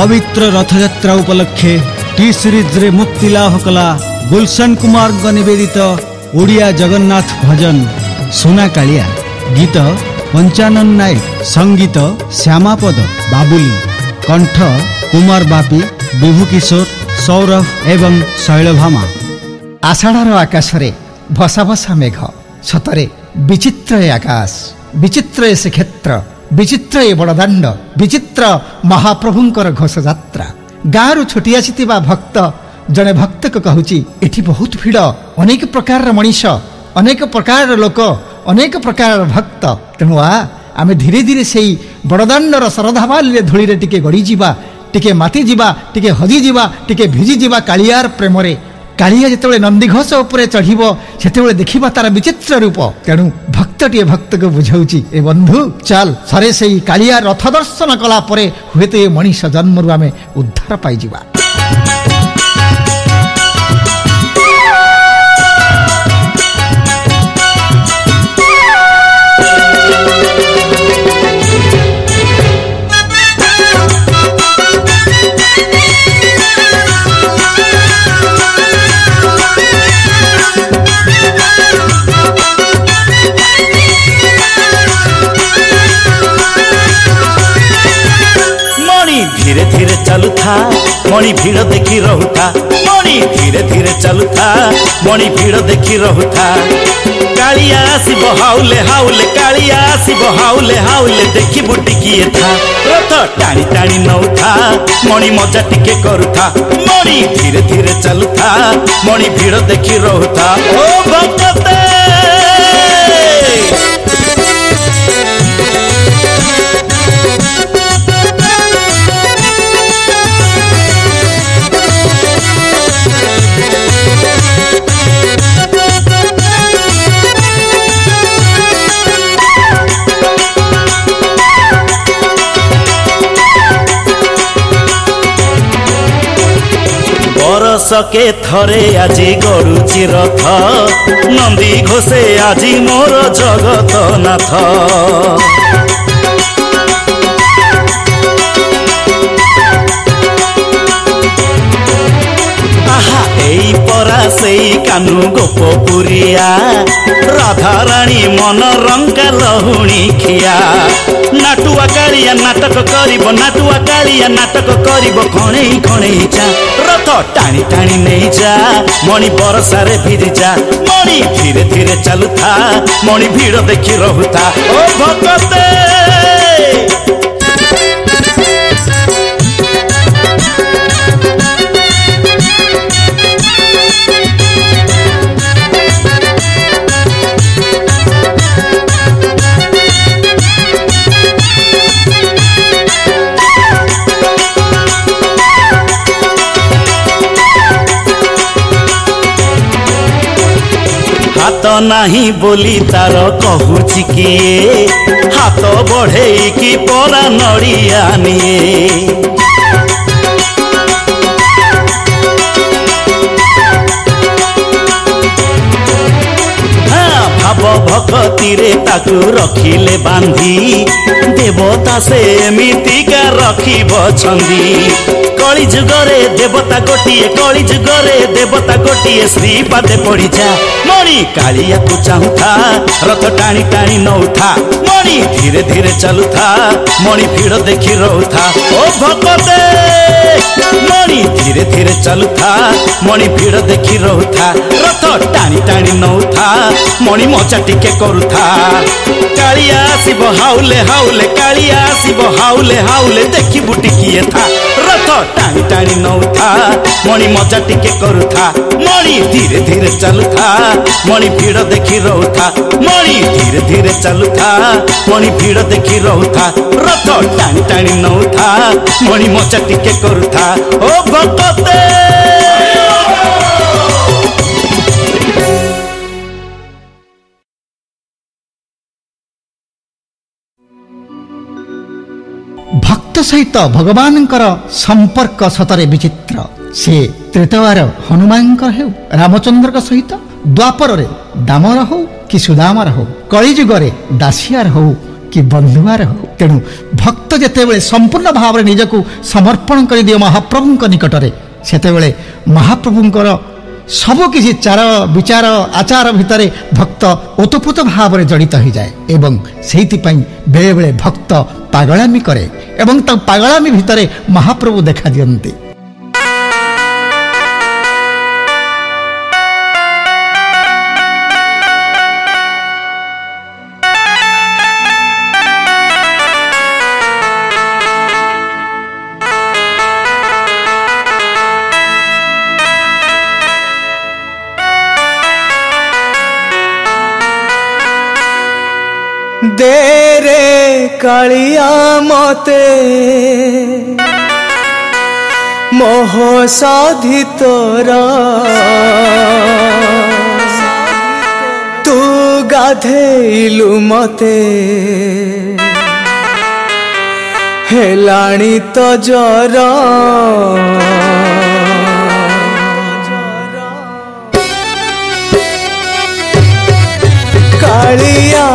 ପବିତ୍ର ରଥଯାତ୍ରା ଉପଲକ୍ଷେ ଟି ସିରିଜ୍ରେ ମୁକ୍ତି ଲାଭ କଲା ଗୁଲସନ କୁମାରଙ୍କ ନିବେଦିତ ଓଡ଼ିଆ ଜଗନ୍ନାଥ ଭଜନ ସୁନା କାଳିଆ ଗୀତ ପଞ୍ଚାନନ ନାୟକ ସଙ୍ଗୀତ ଶ୍ୟାମାପଦ ବାବୁଲି କଣ୍ଠ କୁମାର ବାପି ବିଭୁ କିଶୋର ସୌରଭ ଏବଂ ଶୈଳଭାମା ଆଷାଢ଼ର ଆକାଶରେ ଭସା ଭସା ମେଘ ସତରେ ବିଚିତ୍ର ଏ ଆକାଶ ବିଚିତ୍ର ଏ ସେ କ୍ଷେତ୍ର ବିଚିତ୍ର ଏ ବଡ଼ଦାଣ୍ଡ ବିଚିତ୍ର ମହାପ୍ରଭୁଙ୍କର ଘୋଷଯାତ୍ରା ଗାଁରୁ ଛୁଟି ଆସିଥିବା ଭକ୍ତ ଜଣେ ଭକ୍ତକୁ କହୁଛି ଏଠି ବହୁତ ଭିଡ଼ ଅନେକ ପ୍ରକାରର ମଣିଷ ଅନେକ ପ୍ରକାରର ଲୋକ ଅନେକ ପ୍ରକାରର ଭକ୍ତ ତେଣୁ ଆ ଆମେ ଧୀରେ ଧୀରେ ସେଇ ବଡ଼ଦାଣ୍ଡର ଶରଧାବାଲିରେ ଧୂଳିରେ ଟିକେ ଗଡ଼ିଯିବା ଟିକେ ମାତିଯିବା ଟିକେ ହଜିଯିବା ଟିକେ ଭିଜିଯିବା କାଳିଆର ପ୍ରେମରେ କାଳିଆ ଯେତେବେଳେ ନନ୍ଦିଘୋଷ ଉପରେ ଚଢ଼ିବ ସେତେବେଳେ ଦେଖିବା ତାର ବିଚିତ୍ର ରୂପ ତେଣୁ ଭକ୍ତଟିଏ ଭକ୍ତକୁ ବୁଝାଉଛି ଏ ବନ୍ଧୁ ଚାଲ ସରେ ସେଇ କାଳିଆ ରଥ ଦର୍ଶନ କଲା ପରେ ହୁଏତ ଏ ମଣିଷ ଜନ୍ମରୁ ଆମେ ଉଦ୍ଧାର ପାଇଯିବା धीरे धीरे चलुथा मणि भीड़ देखि रहुथा मणि धीरे धीरे चलुथा मणि भीड़ देखि रहुथा কালিয়া আসিব হাউলে হাউলে কালিয়া আসিব হাউলে হাউলে দেখিবু টিকিয়ে থা রথ টানি টানি নৌথা মণি মজা টিকে করুথা মণি ধীরে ধীরে চালুথা মণি ভিড় দেখি রহুথা ও ভক্ততে ବର୍ଷକେ ଥରେ ଆଜି ଗଡ଼ୁଛି ରଥ ନନ୍ଦୀ ଘୋଷେ ଆଜି ମୋର ଜଗତନାଥ সেই পরা সেই কানু গোপপুরিয়া রাধারাণী মন রঙ্গা লহুণি খিয়া নাটুয়া কালিয়া নাটক করিব নাটুয়া কালিয়া নাটক করিব খণেই খণেই যা রথ টাণি টাণি নেই যা মণি বরসারে ফিরি যা মণি ধীরে ধীরে চালু থা মণি ভিড় দেখি রহুথা ও ভকতে ନାହିଁ ବୋଲି ତାର କହୁଛି କିଏ ହାତ ବଢ଼େଇକି ପରା ନଡ଼ିଆ ନିଏ ଗତିରେ ତାକୁ ରଖିଲେ ବାନ୍ଧି ଦେବତା ସେ ଏମିତିକା ରଖିବଛନ୍ତି କଳି ଯୁଗରେ ଦେବତା ଗୋଟିଏ କଳି ଯୁଗରେ ଦେବତା ଗୋଟିଏ ସ୍ତ୍ରୀ ପାଦେ ପଡ଼ିଯା ମଣି କାଳିଆକୁ ଚାହୁଁଥା ରଥ ଟାଣି ଟାଣି ନଉଥା ମଣି ଧୀରେ ଧୀରେ ଚାଲୁଥା ମଣି ଭିଡ଼ ଦେଖି ରହୁଥା ଓ ଭକତେ ମଣି ଧୀରେ ଧୀରେ ଚାଲୁଥା ମଣି ଭିଡ଼ ଦେଖି ରହୁଥା ରଥ ଟାଣି ଟାଣି ନଉଥା ମଣି ମଜା ଟିକେ କରୁଥା କାଳିଆ ଆସିବ ହାଉଲେ ହାଉଲେ କାଳିଆ ଆସିବ ହାଉଲେ ହାଉଲେ ଦେଖିବୁ ଟିକିଏ ଥା ରଥ ଟାଣି ଟାଣି ନଉଥା ମଣି ମଜା ଟିକେ କରୁଥା ମଣି ଧୀରେ ଧୀରେ ଚାଲୁଥା ମଣି ଭିଡ଼ ଦେଖି ରହୁଥା ମଣି ଧୀରେ ଧୀରେ ଚାଲୁଥା ମଣି ଭିଡ଼ ଦେଖି ରହୁଥା ରଥ ଟାଣି ଟାଣି ନଉଥା ମଣି ମଜା ଟିକେ କରୁଥା ଓ ଭକତେ ସହିତ ଭଗବାନଙ୍କର ସମ୍ପର୍କ ସତରେ ବିଚିତ୍ର ସେ ତ୍ରେତବାର ହନୁମାନଙ୍କର ହେଉ ରାମଚନ୍ଦ୍ରଙ୍କ ସହିତ ଦ୍ୱାପରରେ ଦାମର ହଉ କି ସୁଦାମର ହଉ କଳିଯୁଗରେ ଦାସିଆର ହଉ କି ବନ୍ଧୁଆର ହଉ ତେଣୁ ଭକ୍ତ ଯେତେବେଳେ ସମ୍ପୂର୍ଣ୍ଣ ଭାବରେ ନିଜକୁ ସମର୍ପଣ କରିଦିଏ ମହାପ୍ରଭୁଙ୍କ ନିକଟରେ ସେତେବେଳେ ମହାପ୍ରଭୁଙ୍କର ସବୁ କିଛି ଚାର ବିଚାର ଆଚାର ଭିତରେ ଭକ୍ତ ଓତପ୍ରୋତ ଭାବରେ ଜଡ଼ିତ ହୋଇଯାଏ ଏବଂ ସେଇଥିପାଇଁ ବେଳେବେଳେ ଭକ୍ତ ପାଗଳାମି କରେ ଏବଂ ତା ପାଗଳାମି ଭିତରେ ମହାପ୍ରଭୁ ଦେଖାଦିଅନ୍ତି কালিয়ামতে মোহ সাধিতর তু গাধেইলু মতে ହେଲାଣି ତ ଜର କାଳିଆ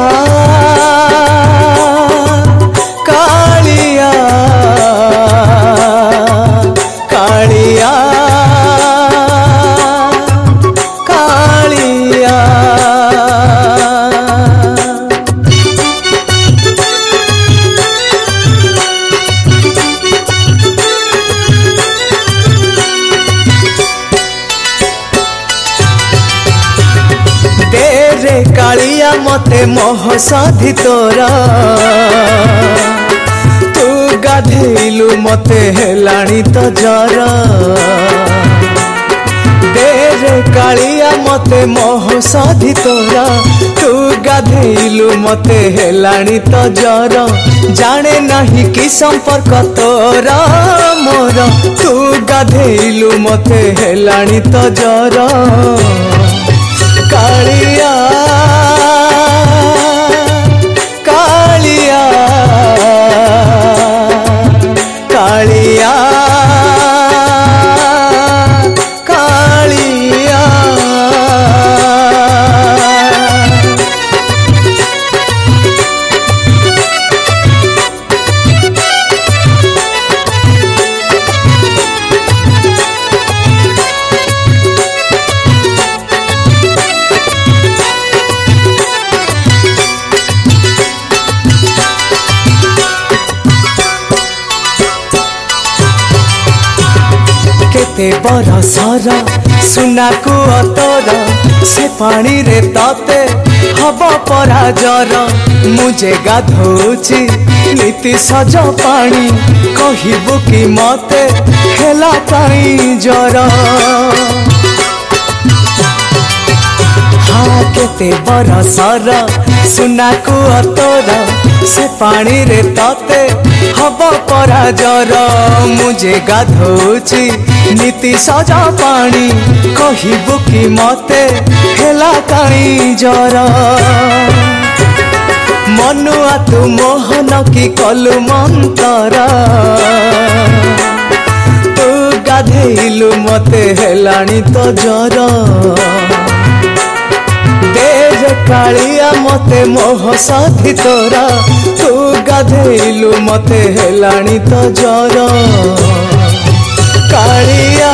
কালিয়া মতে মহ সাধি তোরা তু গাধেইলু মতে হেলাণি তো জ্বর দেরে কালিয়া মতে মহ সাধি তোরা তু গাধেইলু মতে হেলাণি তো জ্বর জানে নাহি কি সম্পর্ক তোরা মোর তু গাধেইলু মতে হেলাণি তো জ্বর কালিয়া ते बड़ सर सुना को अतर से पानी रे तते हब पराजर मुझे गाधोची नीति सज पानी कहिबु कि मते खेला पाई जर हा केते बड़ सर सुना को अतर ସେ ପାଣିରେ ତତେ ହବ ପରା ଜର ମୁଁ ଯେ ଗାଧଉଛି ନୀତି ସଜ ପାଣି କହିବୁ କି ମତେ ହେଲା କାଣି ଜର ମନୁଆ ତୁ ମୋହନ କି କଲୁ ମନ୍ତର ତୁ ଗାଧେଇଲୁ ମତେ ହେଲାଣି ତ ଜର ରେ କାଳିଆ ମତେ ମୋହ ସାଧି ତୋର ତୁ ଗାଧେଇଲୁ ମତେ ହେଲାଣି ତ ଜର କାଳିଆ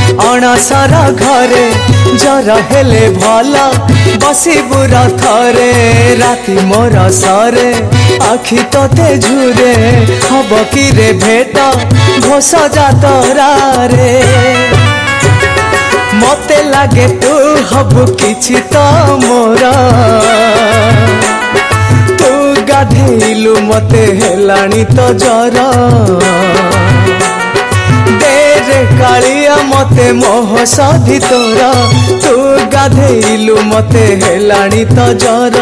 অণসারা ঘরে জ্বর হেলে ভাল বসিবু রথরে রাতি মোর সরে আখি তোতে ঝুরে হব কি রে ভেট ঘোষ যাতরারে মতে লাগে তু হব কিছু তো মোর তু গাধেইলু মতে হেলানি তো জ্বর দে রে কালিয়া মতে মোহ সধি তোর তু গাধেইলু মতে হেলাণি তো জ্বর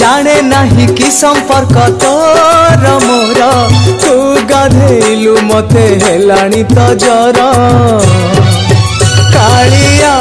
জাণে নাহি কি সম্পর্ক তোর মোর তু গাধেইলু মতে হেলাণি তো জ্বর কালিয়া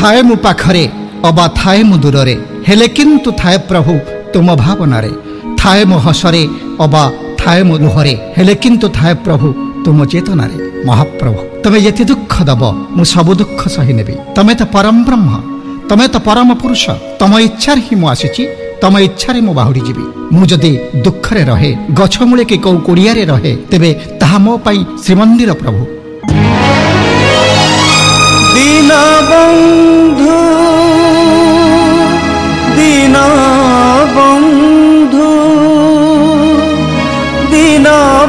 ଥାଏ ମୁଁ ପାଖରେ ଅବା ଥାଏ ମୁଁ ଦୂରରେ ହେଲେ କିନ୍ତୁ ଥାଏ ପ୍ରଭୁ ତୁମ ଭାବନାରେ ଥାଏ ମୋ ହସରେ ଅବା ଥାଏ ମୋ ଲୁହରେ ହେଲେ କିନ୍ତୁ ଥାଏ ପ୍ରଭୁ ତୁମ ଚେତନାରେ ମହାପ୍ରଭୁ ତମେ ଯେତେ ଦୁଃଖ ଦେବ ମୁଁ ସବୁ ଦୁଃଖ ସହି ନେବି ତମେ ତ ପରମ ବ୍ରହ୍ମ ତମେ ତ ପରମ ପୁରୁଷ ତମ ଇଚ୍ଛାରେ ହିଁ ମୁଁ ଆସିଛି ତମ ଇଚ୍ଛାରେ ମୁଁ ବାହୁଡ଼ି ଯିବି ମୁଁ ଯଦି ଦୁଃଖରେ ରହେ ଗଛ ମୂଳେ କି କୋଉ କୋଡ଼ିଆରେ ରହେ ତେବେ ତାହା ମୋ ପାଇଁ ଶ୍ରୀମନ୍ଦିର ପ୍ରଭୁ বন্ধু দিন বন্ধু দিন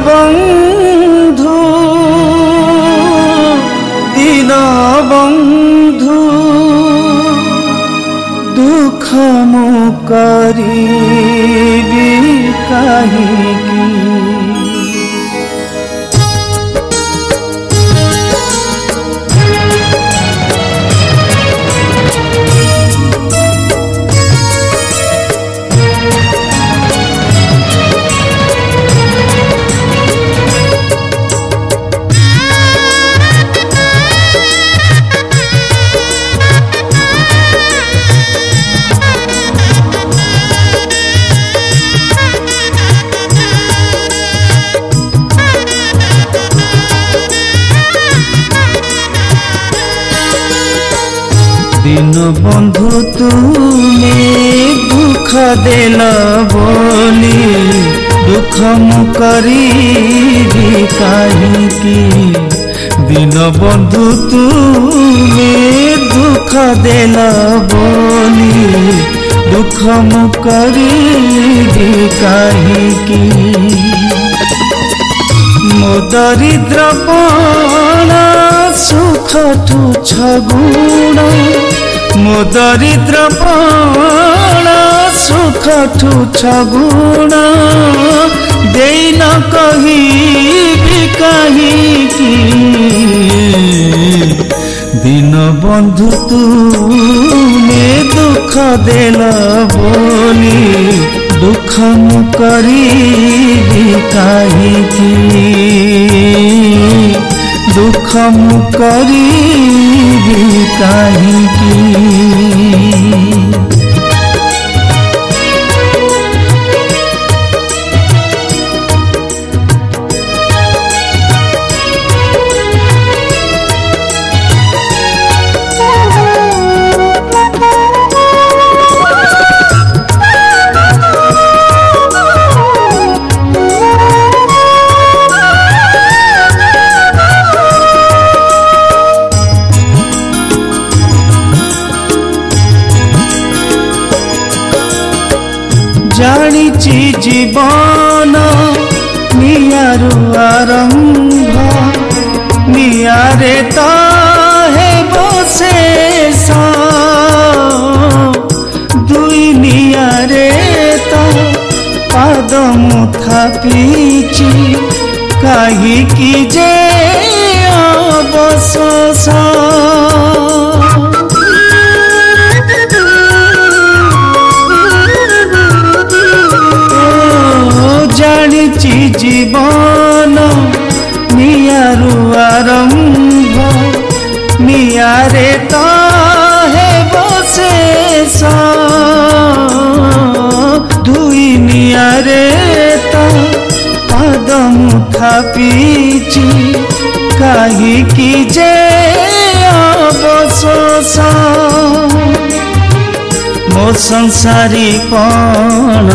বন্ধু দিন বন্ধু দুঃখ মুকারি কাহিনী কোন বন্ধু তুমি দুঃখ দেল বলি দুঃখ মু করিবি কাহিকি দিন বন্ধু তুমি দুঃখ দেল বলি দুঃখ মু করিবি কাহিকি দরিদ্র পণ সুখ ସୁଖଠୁ ଛଗୁଣ ମୋ ଦରିଦ୍ର ପ୍ରଣ ସୁଖଠୁ ଛଗୁଣ ଦେଇ ନ କହିବି କାହିଁକି ଦିନ ବନ୍ଧୁ ତୁ ଦୁଃଖ ଦେଲ ବୋଲି ଦୁଃଖ ମୁଁ କରିବି କାହିଁକି दुखम करी कहीं की ହୋଇଛି ଜୀବନ ନିଆରୁ ଆରମ୍ଭ ନିଆରେ ତ ହେବ ଶେଷ ଦୁଇ ନିଆରେ ତ ପାଦ ମୁଁ ଥାପିଛି କାହିଁକି ଯେ জীবন মিয়ারু আরম্ভ মিয়ারে তো হেব শেষ দুই নিয়ারে তো পদ মুথাপিছি কাহিকি যে অবশেষ মো সংসারী ପଣ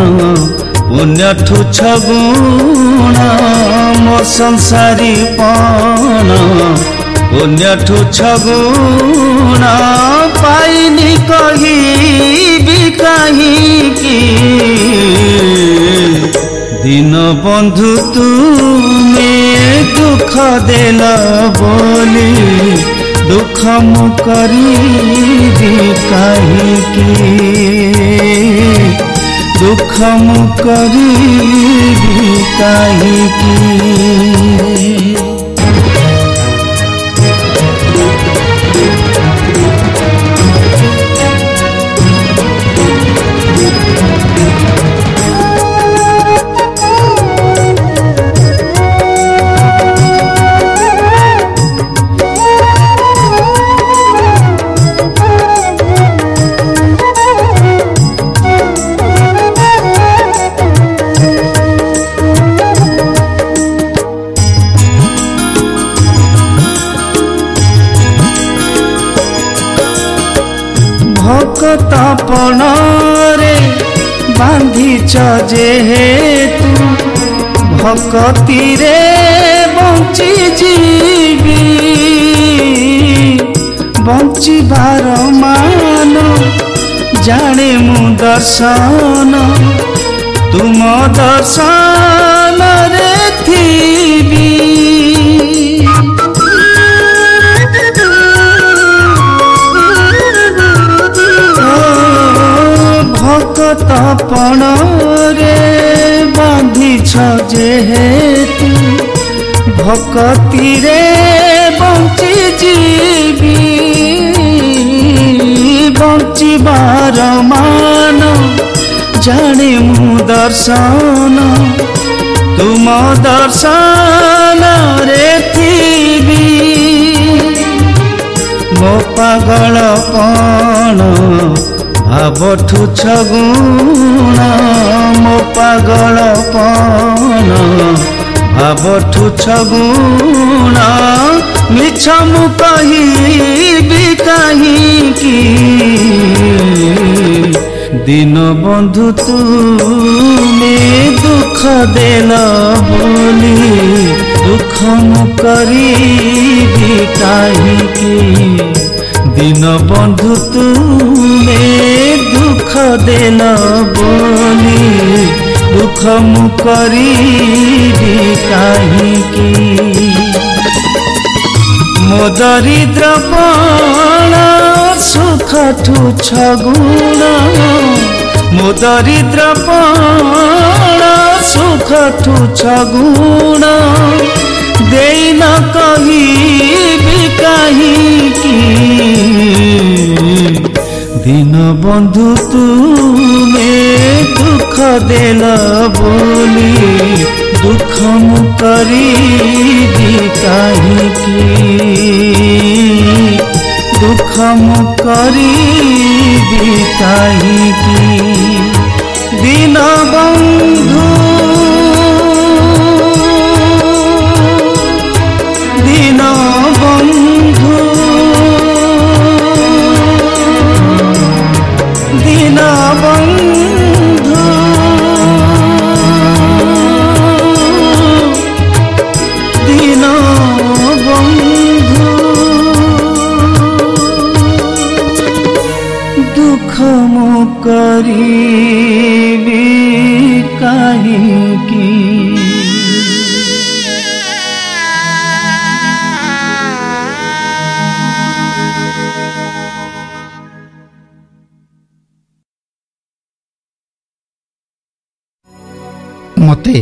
मो संसारी गुण म संसारी पाइनी कही भी कही की दिन बंधु দিন दुख তুমি बोली दुख मु करी भी कही की दुखम करी भी की ତାପଣରେ ବାନ୍ଧିଛ ଯେ ତୁ ବଞ୍ଚିଯିବି ବଞ୍ଚିବାର ମାନ ଜାଣେ ମୁଁ ଦର୍ଶନ ତୁମ ଦର୍ଶନରେ ଥିବି তপণরে বাঁধিছ যেহেতু ভকতিরে বঞ্চি জীবি বঞ্চিবার মান জানি মু দর্শন তুম দর্শনরে থিবি ମୋ ପାଗଳ ପଣ ଭାବଠୁ ଛଗୁଣ ମୋ ପାଗଳ ପଣ ଭାବଠୁ ଛଗୁଣ ମିଛ ମୁଁ କହିବି କାହିଁକି ଦିନ ବନ୍ଧୁ ତୁମେ ଦୁଃଖ ଦେଲ ବୋଲି ଦୁଃଖ ମୁଁ କରିବି କାହିଁକି দিন বন্ধু তুমি দুঃখ দেল বলি দুঃখ মু করিবি কাহিকি ମୋ ଦରିଦ୍ର ପଣ ସୁଖଠୁ ଛଗୁଣ ମୋ ଦରିଦ୍ର ପଣ ସୁଖଠୁ ଛଗୁଣ দেই না কহি কাহিকি দিন বন্ধু তুমি দুঃখ দেল বলি দুঃখ মু করিবি কাহিকি দুঃখ মু করিবি কাহিকি দিন বন্ধু করিবি কাহিকি ମୋତେ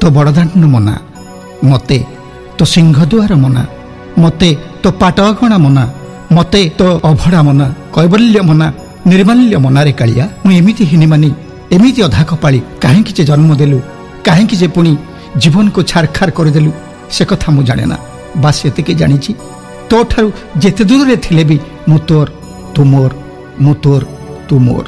ତୋ ବଡ଼ଦାଣ୍ଡ ମନା ମୋତେ ତୋ ସିଂହଦୁଆର ମନା ମୋତେ ତୋ ପାଟଅଗଣା ମନା ମୋତେ ତୋ ଅଭଡ଼ା ମନା କୈବଲ୍ୟ ମନା ନିର୍ମାଲ୍ୟ ମନାରେ କାଳିଆ ମୁଁ ଏମିତି ହିନିମାନି ଏମିତି ଅଧା କପାଳି କାହିଁକି ଯେ ଜନ୍ମ ଦେଲୁ କାହିଁକି ଯେ ପୁଣି ଜୀବନକୁ ଛାରଖାର କରିଦେଲୁ ସେ କଥା ମୁଁ ଜାଣେ ନା ବାସ୍ ଏତିକି ଜାଣିଛି ତୋଠାରୁ ଯେତେ ଦୂରରେ ଥିଲେ ବି ମୁଁ ତୋର ତୁ ମୋର ମୁଁ ତୋର ତୁ ମୋର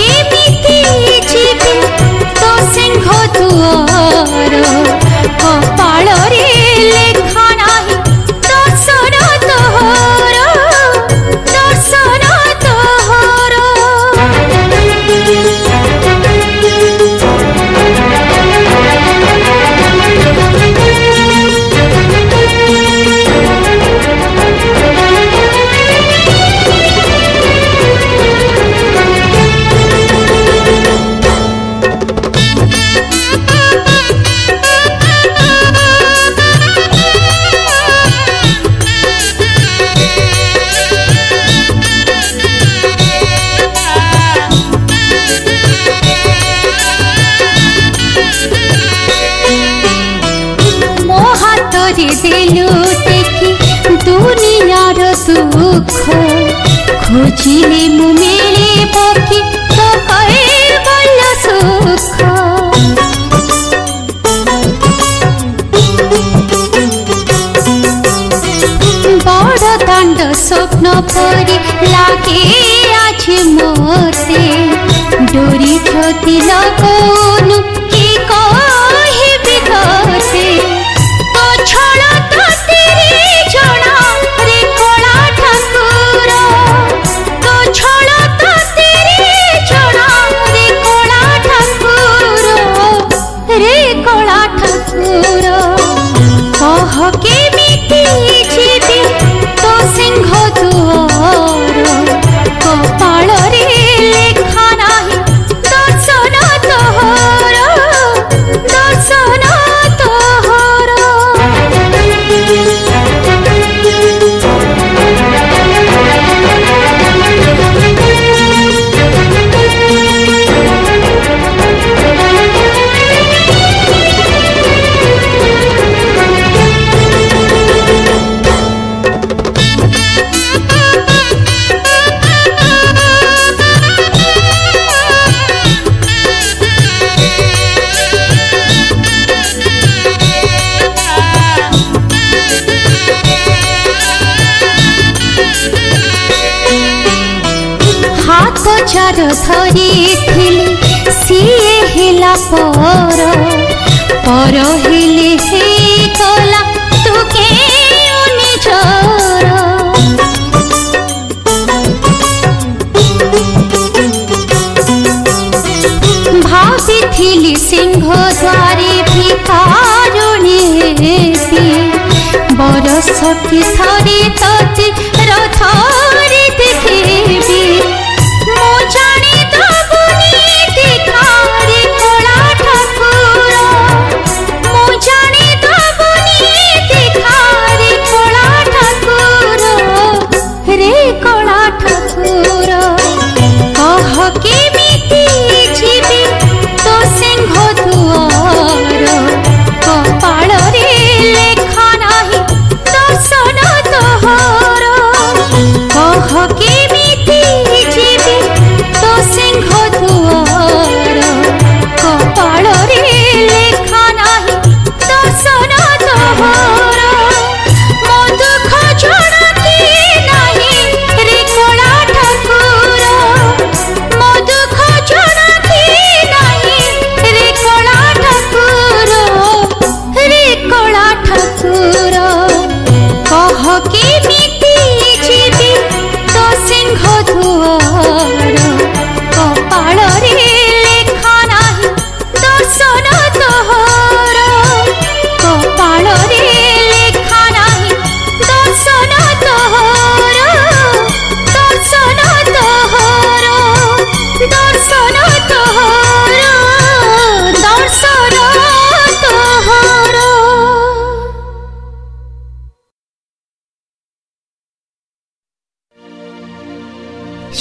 के मिठी छिपी तो सिंह धुआरो 기사 그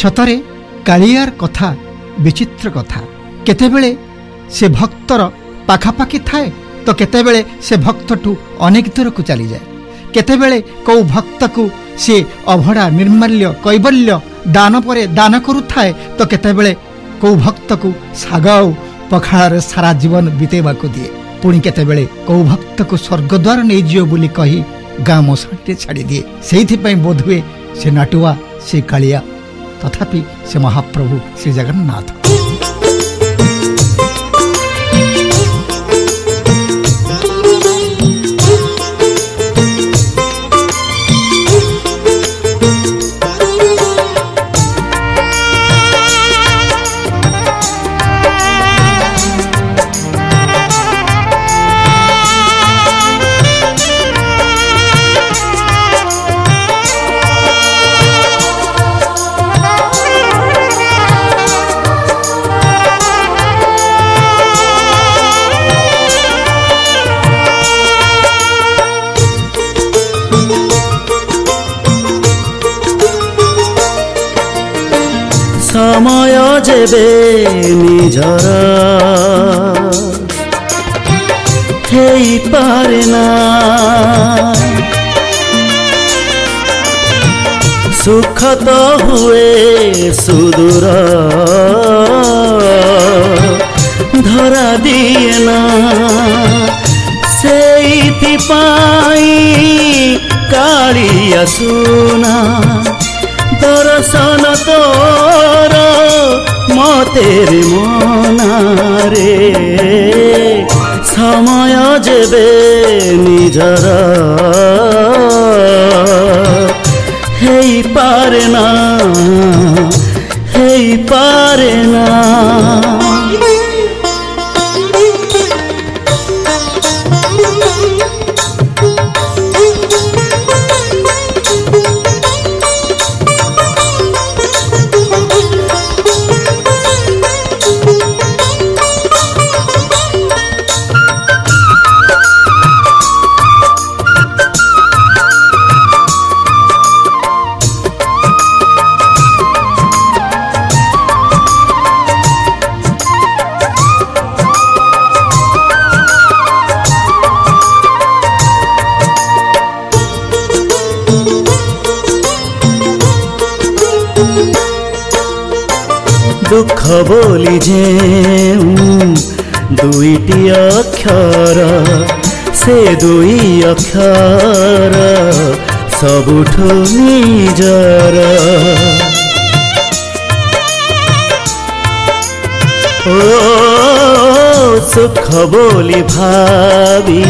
ସତରେ କାଳିଆର କଥା ବିଚିତ୍ର କଥା କେତେବେଳେ ସେ ଭକ୍ତର ପାଖାପାଖି ଥାଏ ତ କେତେବେଳେ ସେ ଭକ୍ତଠୁ ଅନେକ ଦୂରକୁ ଚାଲିଯାଏ କେତେବେଳେ କେଉଁ ଭକ୍ତକୁ ସେ ଅଭଡ଼ା ନିର୍ମାଲ୍ୟ କୈବଲ୍ୟ ଦାନ ପରେ ଦାନ କରୁଥାଏ ତ କେତେବେଳେ କେଉଁ ଭକ୍ତକୁ ଶାଗ ଆଉ ପଖାଳରେ ସାରା ଜୀବନ ବିତେଇବାକୁ ଦିଏ ପୁଣି କେତେବେଳେ କେଉଁ ଭକ୍ତକୁ ସ୍ୱର୍ଗଦ୍ୱାର ନେଇଯିବ ବୋଲି କହି ଗାଁ ମଶାଣିରେ ଛାଡ଼ିଦିଏ ସେଇଥିପାଇଁ ବୋଧହୁଏ ସେ ନାଟୁଆ ସେ କାଳିଆ तथापि से महाप्रभु श्री जगन्नाथ যেবে নিজর হেই পারে না সুখ তো হুয়ে সুদূর ধরা দিয়ে না সেইপাই কালিয়া সুনা দর্শন তোর মতের মনারে সময় যেবে নিজর হেই পারে না হেই পারে না ବୋଲି ଯେ ଦୁଇଟି ଅକ୍ଷର ସେ ଦୁଇ ଅକ୍ଷର ସବୁଠୁ ନିଜର ଓ ସୁଖ ବୋଲି ଭାବି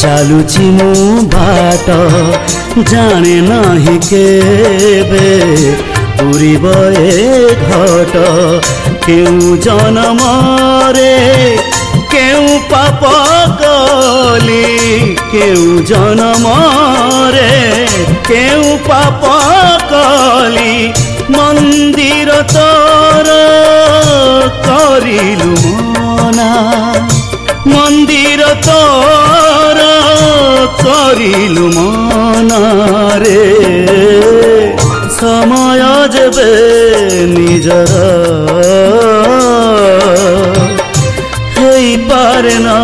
ଚାଲୁଛି ମୁଁ ବାଟ ଜାଣେ ନାହିଁ କେବେ পুরিব এ ঘট কেউ জনমরে কেউ পাপ কলি কেউ জনমরে কেউ পাপ কলি মন্দির তোর করিলু মনা মন্দির তোর করিলু মনা রে সময় যাবে নিজরা হই পারে না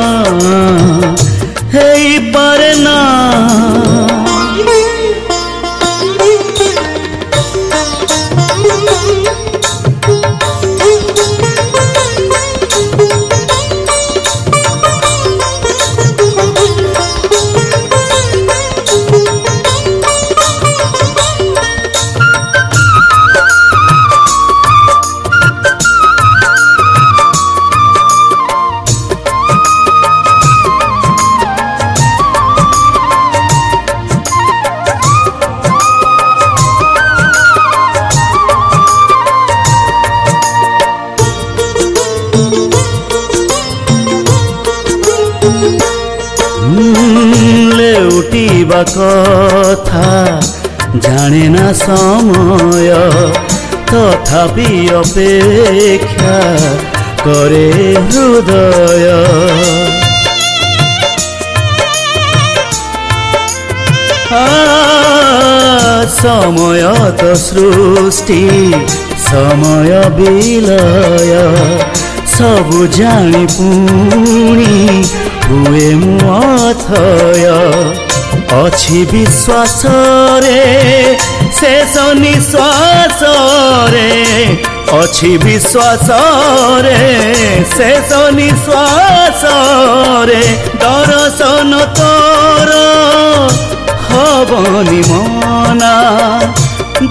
উপেক্ষা করে হৃদয় সময়ত সৃষ্টি ସମୟ ବିଲୟ ସବୁ ଜାଣି ପୁଣି ହୁଏ ମୁଁ ଅଥୟ ଅଛି ବିଶ୍ୱାସରେ ଶେଷ ନିଶ୍ୱାସରେ ଅଛି ବିଶ୍ୱାସରେ ଶେଷ ନିଶ୍ୱାସରେ ଦର୍ଶନ ତୋର ହବନି ମନା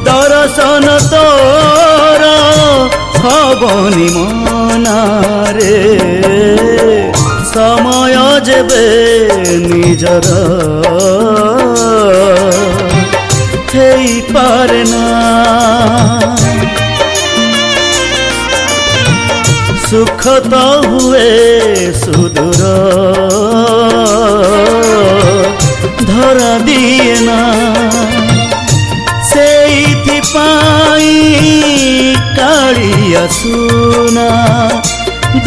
ଦର୍ଶନ ତୋର ହବନି ମନାରେ ସମୟ ଯେବେ ନିଜର ହେଇପାରେ ନା सुख हुए सुदूर धर दिएन सैति पार्शन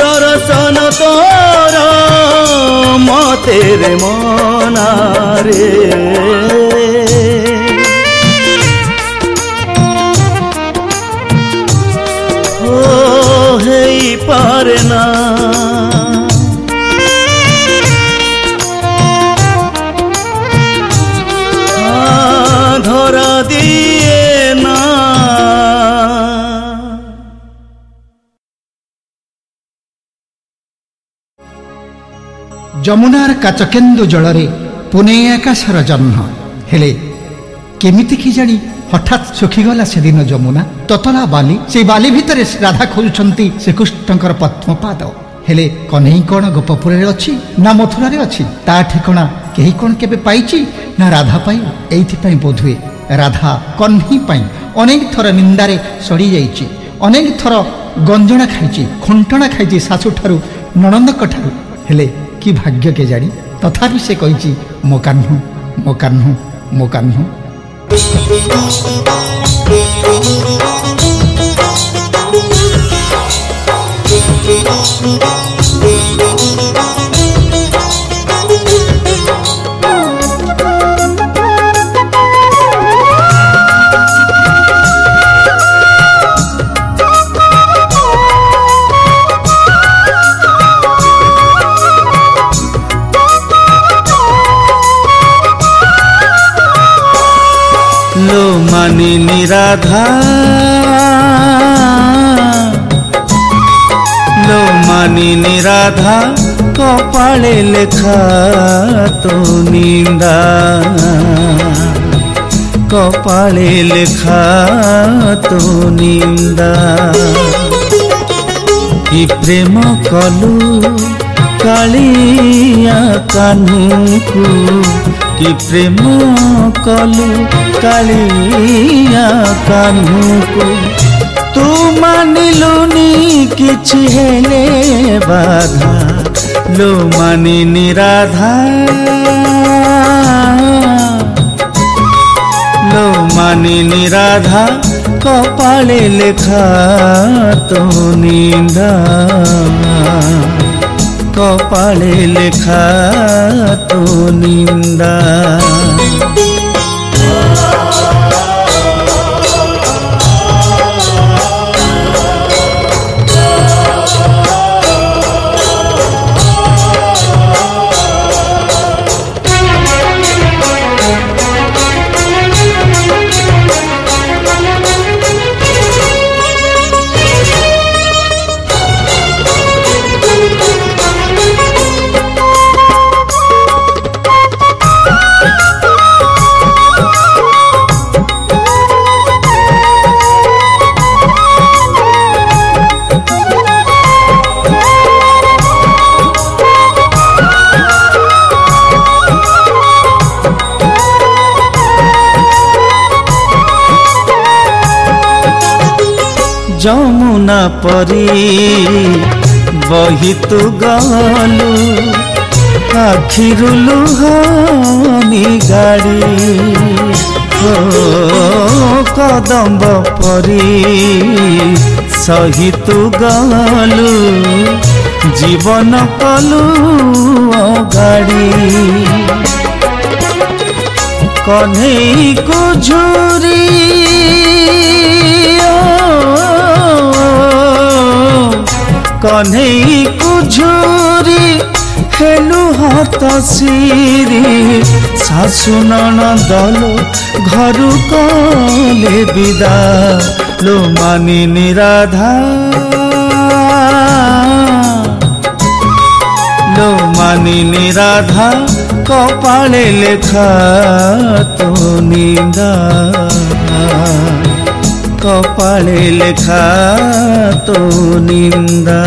तर म ते रे मन रे পারে না ধরা দিয়ে না ଯମୁନାର କାଚକେନ୍ଦୁ ଜଳରେ ପୁନେ ଆକାଶର ଜହ୍ନ ହେଲେ କେମିତି କି ଜାଣି হঠাৎ ଶୁଖିଗଲା ସେଦିନ ଯମୁନା ତତଲା ବାଲି ସେଇ ବାଲି ଭିତରେ ରାଧା ଖୋଜୁଛନ୍ତି ଶ୍ରୀକୃଷ୍ଣଙ୍କର ପଦ୍ମପାଦ ହେଲେ କହ୍ନେଇ କ'ଣ ଗୋପପୁରରେ ଅଛି ନା ମଥୁରାରେ ଅଛି ତା ଠିକଣା କେହି କ'ଣ କେବେ ପାଇଛି ନା ରାଧା ପାଇଁ ଏଇଥିପାଇଁ ବୋଧହୁଏ ରାଧା କହ୍ନେଇ ପାଇଁ ଅନେକ ଥର ନିନ୍ଦାରେ ସଡ଼ିଯାଇଛି ଅନେକ ଥର ଗଞ୍ଜଣା ଖାଇଛି ଖୁଣ୍ଟଣା ଖାଇଛି ଶାଶୁଠାରୁ ନଣନ୍ଦଙ୍କଠାରୁ ହେଲେ କି ଭାଗ୍ୟ କେଜାଣି ତଥାପି ସେ କହିଛି ମୋ କାହ୍ନୁ ମୋ କାହ୍ନୁ ମୋ କାହ୍ନୁ Thank you. ভালো মানি নিরাধা লো মানি নিরাধা কপালে লেখা তো নিন্দা কপালে লেখা তো নিন্দা কি প্রেম কলু কালিয়া কানুকু কি প্রেম কলু কালিয়া কানুকু তু মানিলুনি কিছু হেলে বাধা লো মানি নিরাধা লো মানি নিরাধা কপালে লেখা তো নিন্দা কপালে লেখা তো নিন্দা जमुना परी बहितु गलु आखिर लुहानी गाड़ी ओ कदम परी सहितु गलु जीवन कलु गाड़ी कन्हई को झुरी कन्है कुझुरी ହେଲୁ ହାତ ସିରି ଶାଶୁ ନଣଦଲ ଘରୁ କଲେ ବିଦା ଲୋ ମାନି ନିରାଧା ଲୋ ମାନି ନିରାଧା କପାଳେ ଲେଖା ତୋ ନିନ୍ଦା কপালে লেখা তো নিন্দা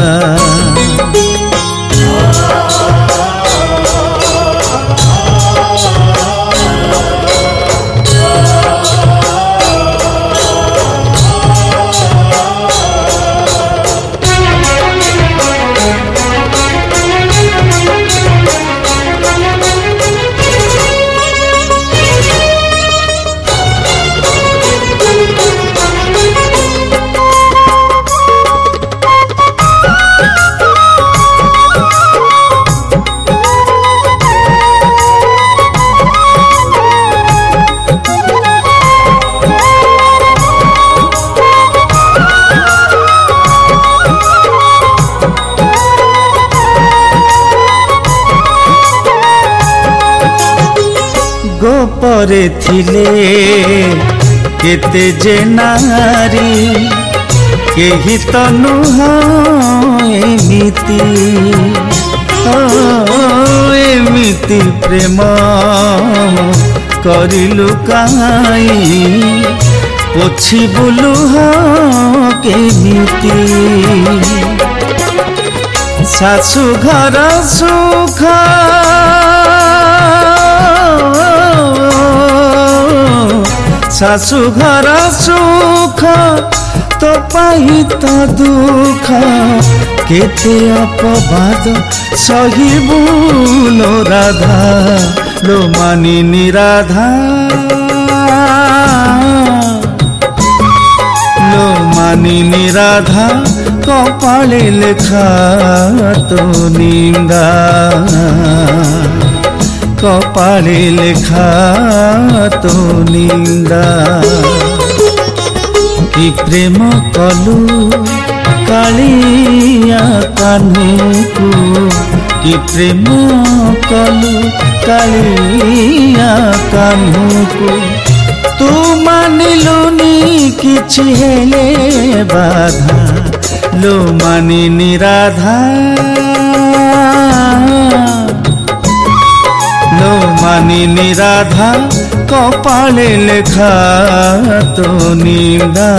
পরে থিলে কেতে যে নারী কেহি তো নুহ এমিতি এমিতি প্রেম করিলু কাই পছি বুলু কেমিতি শাশু ঘর সুখ सासु घर सुख तो पाई त दुख केते अपवाद सहिबु लो राधा लो मानि निराधा लो मानि निराधा কপালে লেখা তো নিন্দা কপালে লেখা তো নিন্দা কি প্রেম কলু কালিয়া কানুকু কি প্রেম কলু কালিয়া কানুকু তু মানিলুনি কিছু হেলে বাধা লো মানিনি রাধা মানিনি রাধা কপালে লেখা তো নীলা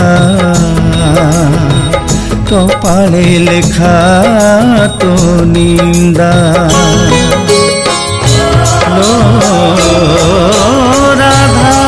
কপালে লেখা তো নিন্দা রাধা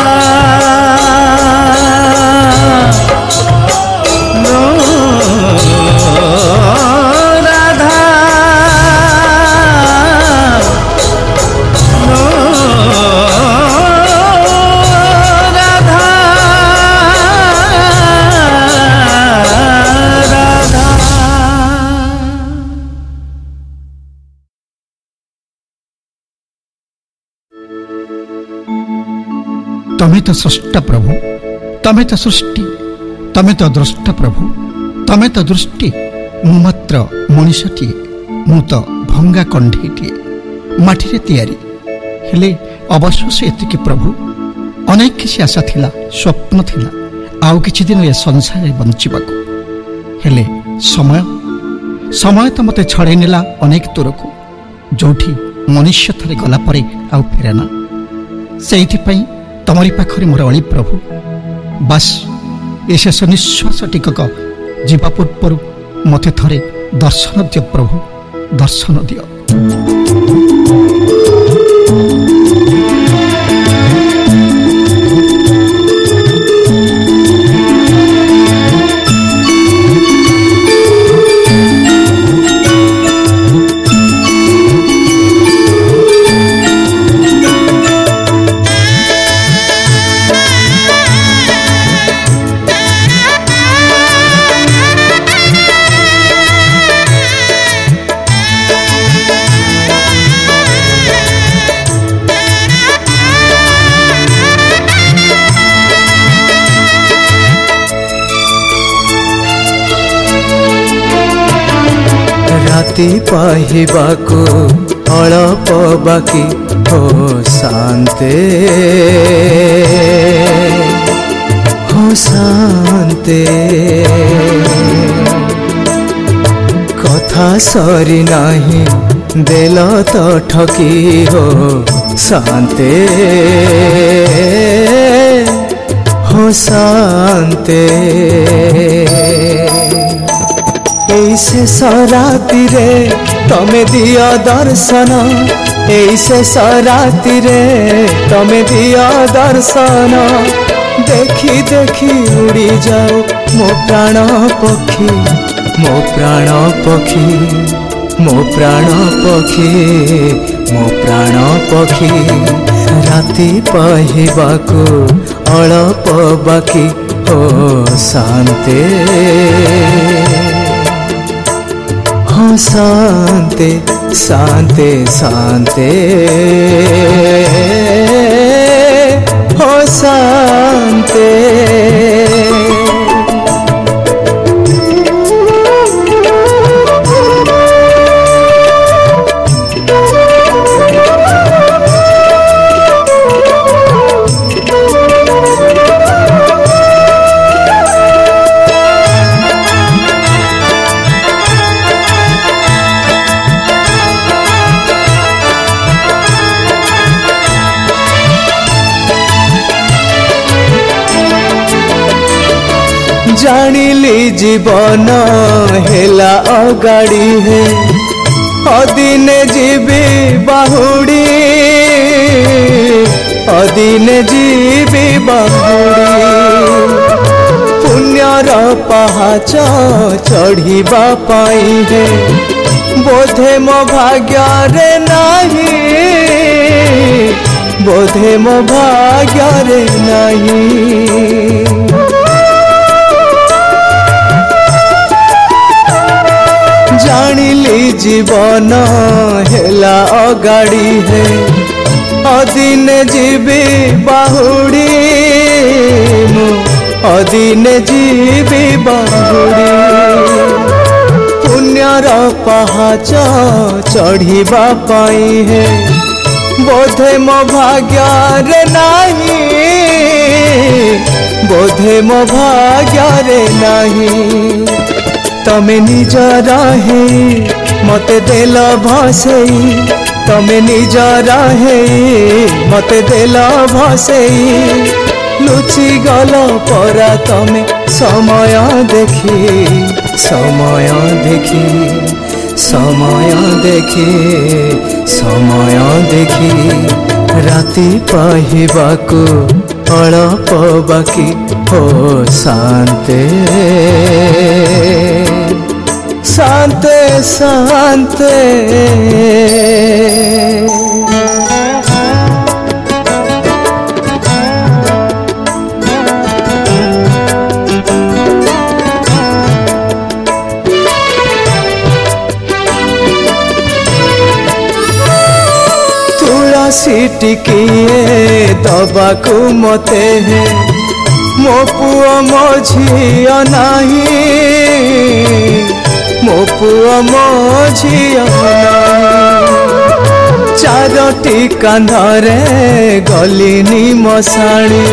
तमे त सृष्टि तमे त दृष्ट प्रभु त दृष्टि मत मनिषटिए म त भङ्गा माटि तिहारी अवशेष यतिक प्रभु अनेक थिला आउ आउँछ दिन संसारै संसार हेले समय समय त मते गला परे आउ मोर त्यहीपरि प्रभु ବାସ୍ ଏ ଶେଷ ନିଶ୍ୱାସ ଟିକକ ଯିବା ପୂର୍ବରୁ ମୋତେ ଥରେ ଦର୍ଶନ ଦିଅ ପ୍ରଭୁ ଦର୍ଶନ ଦିଅ कह बाकी हो शांति हो शांति कथा सरी नहीं दिल तो ठकी हो शांति हो शांति शेष राति तमें दिय दर्शन शेष राति तमें दिय दर्शन देखी देखी उड़ी जाओ मो प्राण पक्षी मो प्राण पक्षी मो प्राण पक्षी मो प्राण पक्षी राति पहबाकू अल्प बाकी ओ शांति हाँ शांति शांति शांते हो शांते जीवन हेला अगाड़ी हे अदिने जीवी बाहुड़ी अदिने जीवी बाहुड़ी पुण्यर पहाच चढ़ीबा पाई हे बोधे मो भाग्य रे नहीं बोधे मो भाग्य रे नहीं जानी जीवन हेला अगाड़ी है अदिने जीवी बाहुड़ी अदिने जीवी बाहुड़ी पुण्यर पहाच चढ़ीबा है बोधे मो भाग्य रे नहीं बोधे मो भाग्य रे नहीं तमें निज राहे मत दिल भसे तमें निज राहे मत दिल भसे लुची गल पर तमें समय देखी समय देखी समय देखी समय देखी राति पाहिबाकु अलप बाकी हो शांत शान्ते शान्ते टिकिए दबाकु मते मो पुओ मो झियो नाही चारोटी कांधरे गली मशाणी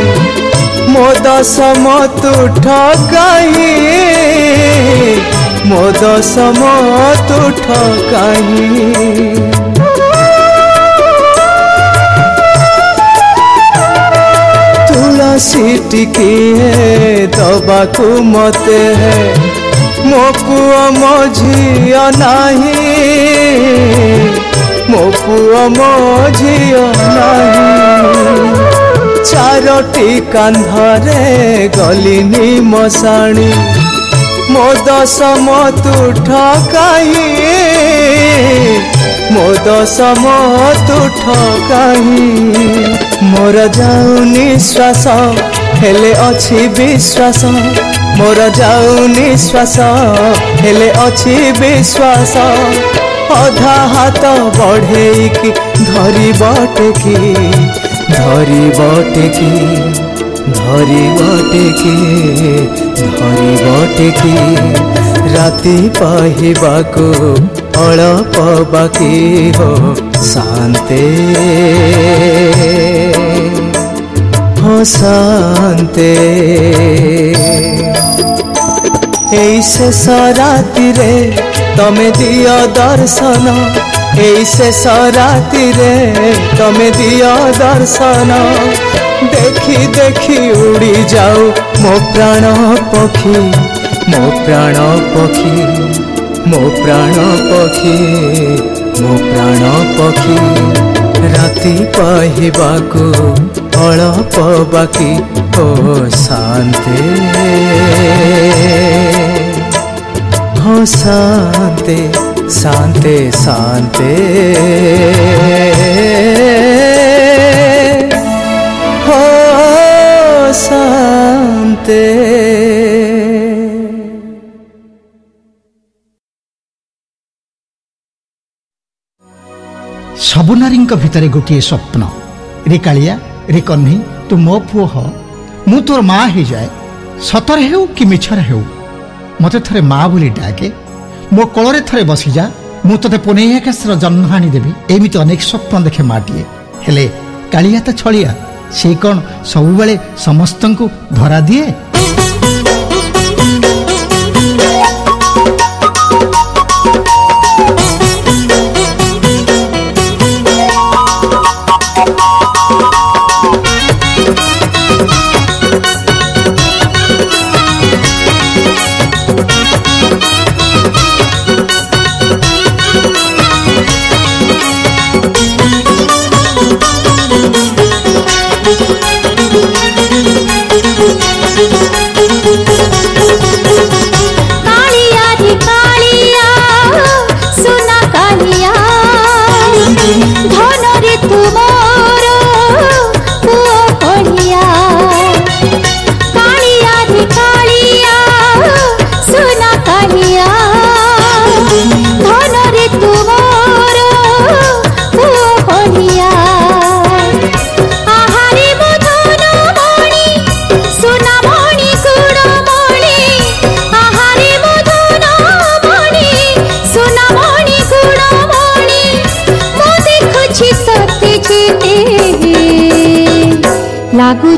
मो दस मतु ठकाही मो दस मतु ठकाही तुलसी टिकी है दबा को मत है ମୋ ପୁଅ ମୋ ଝିଅ ନାହିଁ ମୋ ପୁଅ ମୋ ଝିଅ ନାହିଁ ଚାରୋଟି କାନ୍ଧରେ ଗଲିନି ମଶାଣି ମୋ ଦଶ ମୋ ତୁ ଠକାଇ ମୋ ଦଶ ମୋ ତୁ ଠକାଇ ମୋର ଯାଉନି ଶ୍ୱାସ ହେଲେ ଅଛି ବିଶ୍ୱାସ मोर जाऊ निश्वास हेले अच्छी विश्वास अधा हाथ बढ़े धरि बटे कि धरि बटे धर धरि बटे कि बटे राति अल्प बाकी हो शांति हो शांति शेष राति तमें दि दर्शन शेष राति तमें दि दर्शन देखी देखी उड़ी जाओ मो प्राण पक्षी मो प्राण पक्षी मो प्राण पक्षी मो प्राण पक्षी राति कह फल पवा ओ शांति हो शांति शांति शांति हो शांति सबुनारी भितर गोटे स्वप्न रे कालिया रे कन्ही तू मो पुह मु तोर मा हि जाय सतर हेउ कि मिचर हेउ म त थरे मा डाके मो कोलोरे थरे बसी जा मु तते पुने हेके सृजनहानी देवी तो अनेक सत्यन देखे माटिए हेले कालियाता छलिया से कोन सब बेले समस्तन कु भरा दिए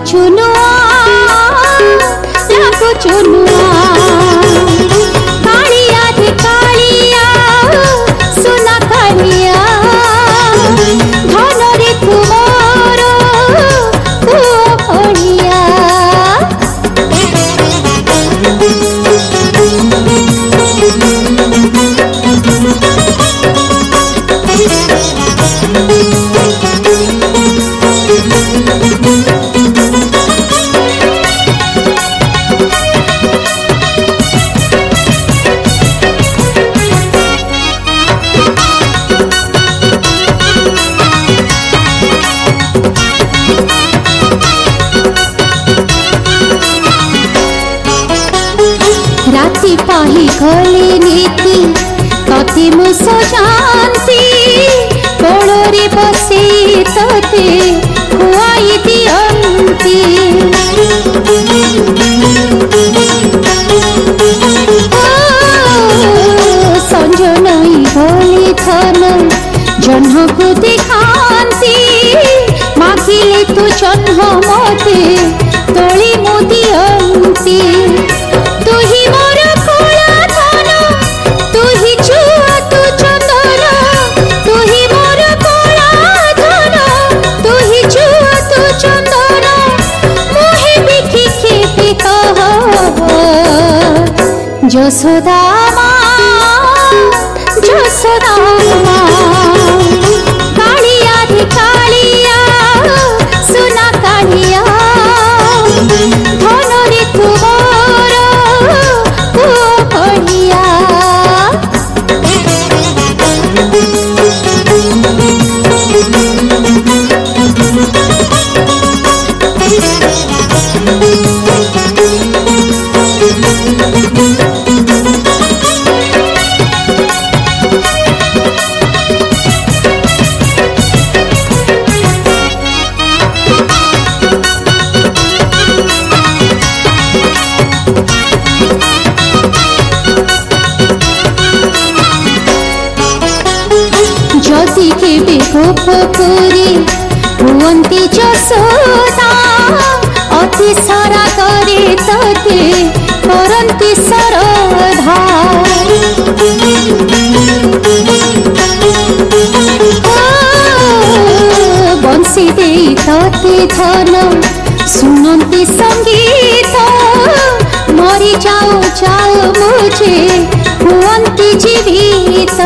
chuno la ko chuno 车速大。तोती धरम सुनंती संगीत मोर जाऊ जाऊ मुझे भुवंती जिभीत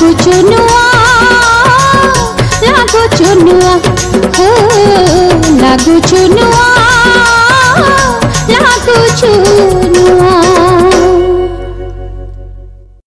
thu chưa nua là thu chưa nua là thu chưa